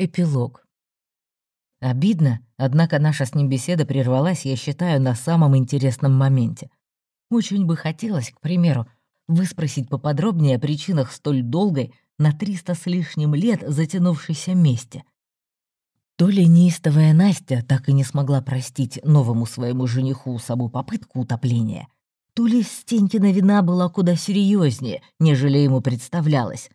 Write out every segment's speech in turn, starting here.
Эпилог. Обидно, однако наша с ним беседа прервалась, я считаю, на самом интересном моменте. Очень бы хотелось, к примеру, выспросить поподробнее о причинах столь долгой, на триста с лишним лет затянувшейся мести. То ли неистовая Настя так и не смогла простить новому своему жениху саму попытку утопления, то ли Стенькина вина была куда серьезнее, нежели ему представлялось.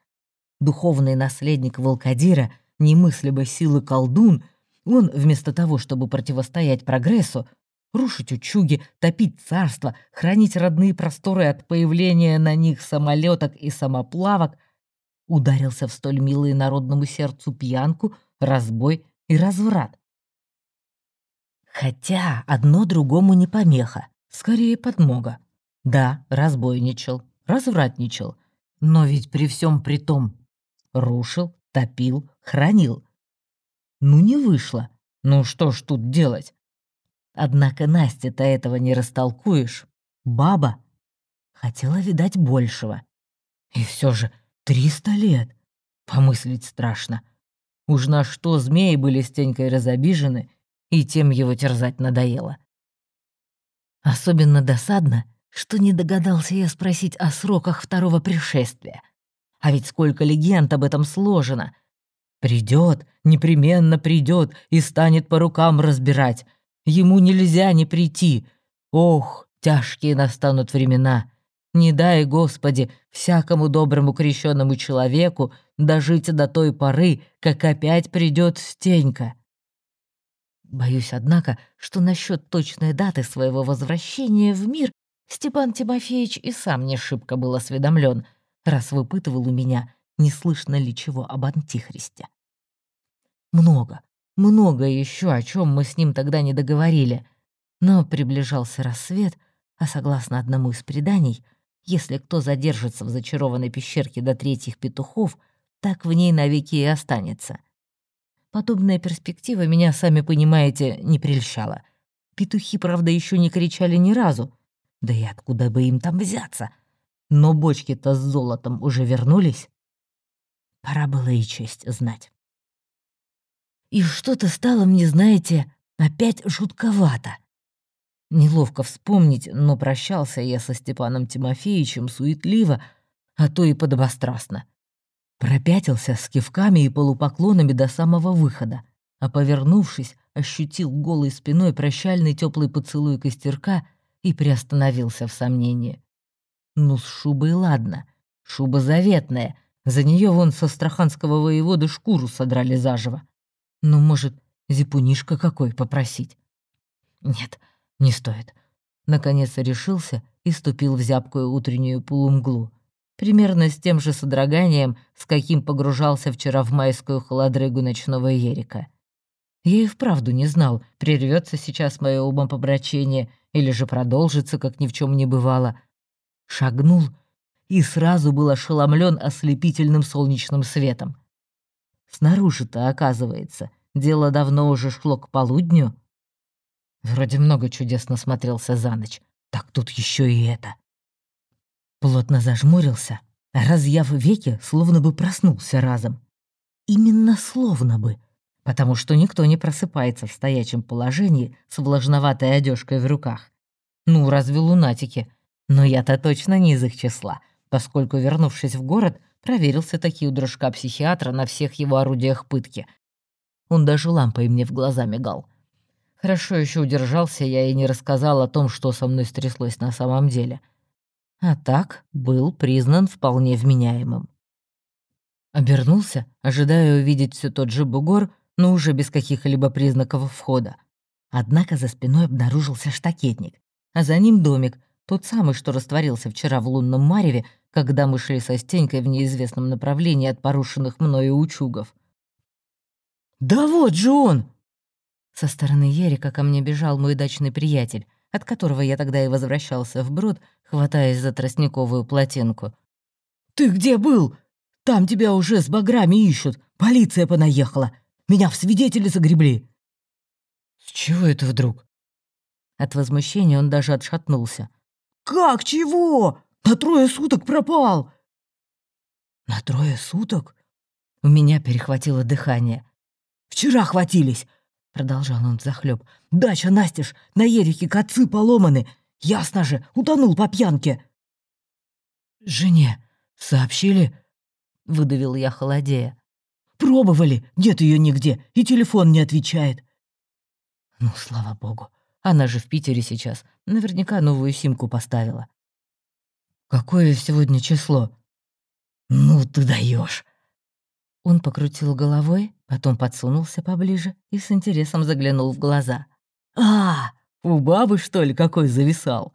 Духовный наследник Волкодира — немыслимой силы колдун, он, вместо того, чтобы противостоять прогрессу, рушить учуги, топить царство, хранить родные просторы от появления на них самолеток и самоплавок, ударился в столь милые народному сердцу пьянку, разбой и разврат. Хотя одно другому не помеха, скорее подмога. Да, разбойничал, развратничал, но ведь при всем при том рушил, топил, хранил. Ну, не вышло. Ну, что ж тут делать? Однако Насте-то этого не растолкуешь. Баба хотела, видать, большего. И все же триста лет. Помыслить страшно. Уж на что змеи были с Тенькой разобижены, и тем его терзать надоело. Особенно досадно, что не догадался я спросить о сроках второго пришествия — а ведь сколько легенд об этом сложено. Придет, непременно придет и станет по рукам разбирать. Ему нельзя не прийти. Ох, тяжкие настанут времена. Не дай, Господи, всякому доброму крещенному человеку дожить до той поры, как опять придет Стенька. Боюсь, однако, что насчет точной даты своего возвращения в мир Степан Тимофеевич и сам не шибко был осведомлен — раз выпытывал у меня, не слышно ли чего об Антихристе. Много, много еще, о чем мы с ним тогда не договорили. Но приближался рассвет, а согласно одному из преданий, если кто задержится в зачарованной пещерке до третьих петухов, так в ней навеки и останется. Подобная перспектива меня, сами понимаете, не прельщала. Петухи, правда, еще не кричали ни разу. Да и откуда бы им там взяться — но бочки-то с золотом уже вернулись. Пора было и честь знать. И что-то стало мне, знаете, опять жутковато. Неловко вспомнить, но прощался я со Степаном Тимофеевичем суетливо, а то и подобострастно. Пропятился с кивками и полупоклонами до самого выхода, а повернувшись, ощутил голой спиной прощальный теплый поцелуй костерка и приостановился в сомнении. Ну, с шубой ладно. Шуба заветная. За нее вон со страханского воевода шкуру содрали заживо. Ну, может, зипунишка какой попросить? Нет, не стоит. Наконец решился и ступил в зябкую утреннюю полумглу. Примерно с тем же содроганием, с каким погружался вчера в майскую холодрыгу ночного ерика. Я и вправду не знал, прервется сейчас мое умопомрачение или же продолжится, как ни в чем не бывало — шагнул и сразу был ошеломлен ослепительным солнечным светом. Снаружи-то, оказывается, дело давно уже шло к полудню. Вроде много чудес насмотрелся за ночь, так тут еще и это. Плотно зажмурился, разъяв веки, словно бы проснулся разом. Именно словно бы, потому что никто не просыпается в стоячем положении с влажноватой одежкой в руках. Ну, разве лунатики — но я-то точно не из их числа, поскольку, вернувшись в город, проверился таки у дружка-психиатра на всех его орудиях пытки. Он даже лампой мне в глаза мигал. Хорошо еще удержался я и не рассказал о том, что со мной стряслось на самом деле. А так был признан вполне вменяемым. Обернулся, ожидая увидеть все тот же бугор, но уже без каких-либо признаков входа. Однако за спиной обнаружился штакетник, а за ним домик, тот самый, что растворился вчера в лунном мареве, когда мы шли со Стенькой в неизвестном направлении от порушенных мною учугов. «Да вот же он!» Со стороны Ярика ко мне бежал мой дачный приятель, от которого я тогда и возвращался в брод, хватаясь за тростниковую плотинку. «Ты где был? Там тебя уже с баграми ищут. Полиция понаехала. Меня в свидетели загребли». «С чего это вдруг?» От возмущения он даже отшатнулся. «Как чего? На трое суток пропал!» «На трое суток?» У меня перехватило дыхание. Вчера хватились!» Продолжал он взахлёб. «Дача, Настеж, на Ерике коцы поломаны! Ясно же, утонул по пьянке!» «Жене сообщили?» — выдавил я холодея. «Пробовали, нет ее нигде, и телефон не отвечает». «Ну, слава богу, она же в Питере сейчас, наверняка новую симку поставила». «Какое сегодня число?» «Ну ты даешь. Он покрутил головой, потом подсунулся поближе и с интересом заглянул в глаза. «А, у бабы, что ли, какой зависал?»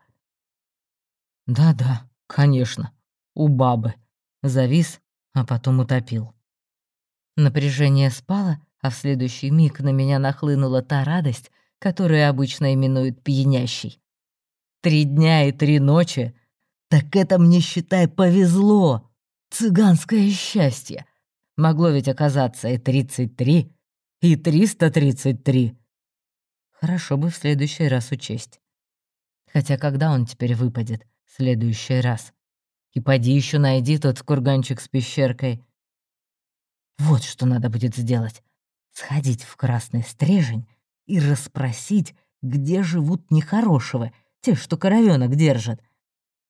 «Да-да, конечно, у бабы». Завис, а потом утопил. Напряжение спало, а в следующий миг на меня нахлынула та радость, которую обычно именуют пьянящей. Три дня и три ночи? Так это мне, считай, повезло. Цыганское счастье. Могло ведь оказаться и 33, и 333. Хорошо бы в следующий раз учесть. Хотя когда он теперь выпадет в следующий раз? И поди еще найди тот курганчик с пещеркой. Вот что надо будет сделать. Сходить в красный стрежень и расспросить, где живут нехорошего, те, что коровенок держат.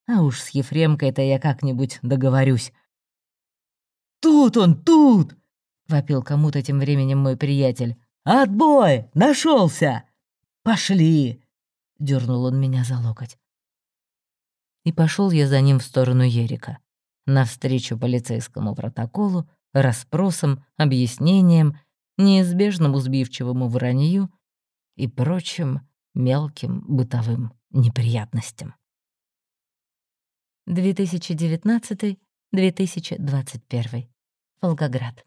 А уж с Ефремкой-то я как-нибудь договорюсь. «Тут он, тут!» — вопил кому-то тем временем мой приятель. «Отбой! Нашелся! Пошли!» — дернул он меня за локоть. И пошел я за ним в сторону Ерика, навстречу полицейскому протоколу, расспросам, объяснениям, неизбежному сбивчивому вранью и прочим мелким бытовым неприятностям. 2019 2021. Волгоград.